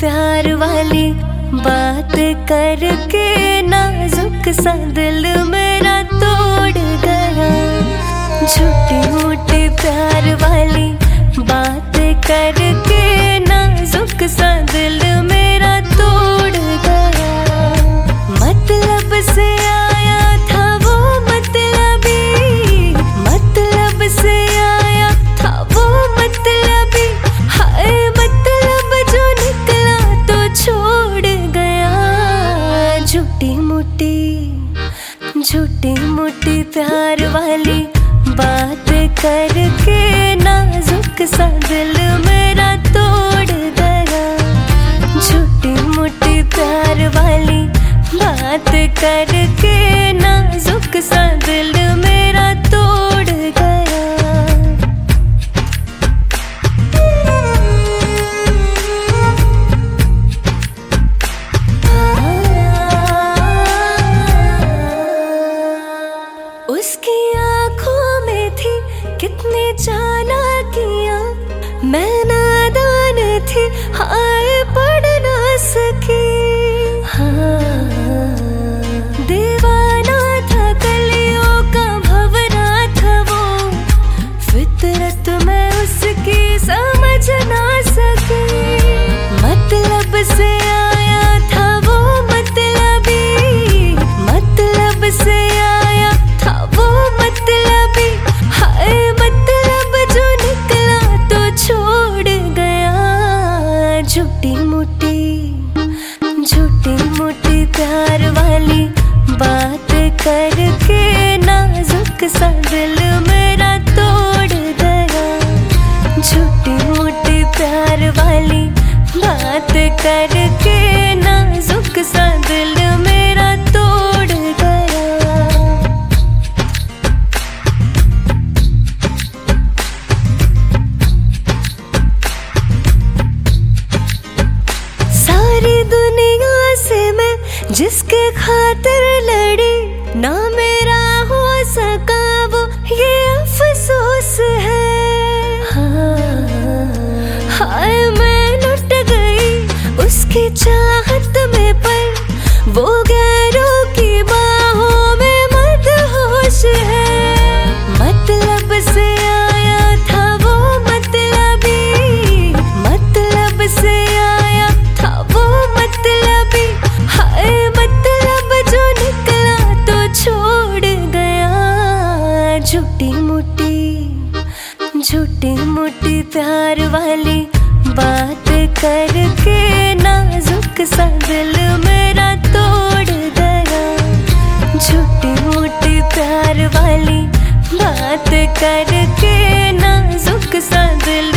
प्यार वाली बात करके नाजुक सा दिल मेरा तोड़ गया। झूठी मूठी प्यार वाली बात करके नाजुक सा दिल मेरा तोड़ गया। मतलब से आया झूठी मोटी झूठी मोटी प्यार वाली बात करके नाजुक सा दिल मेरा तोड़ गया झूठी मोटी प्यार वाली बात करके थी हाय पढ़ ना सकी। हाँ। दीवाना था कलियों का भवना था वो। फितरत में उसकी समझ ना सकी। मतलब से झूठी मोटी झूठी मोटी प्यार वाली बात करके नाजुक सा दिल मेरा तोड़ गया झूठी मोटी प्यार वाली बात करके नाजुक सा जिसके खातिर लड़ी ना मेरा हो सका वो ये अफसोस है। हाँ, हाय मैं लुट गई उसकी चाहत झूठी मोटी प्यार वाली बात करके नाजुक सा दिल मेरा तोड़ गया झूठी मोटी प्यार वाली बात करके नाजुक सा दिल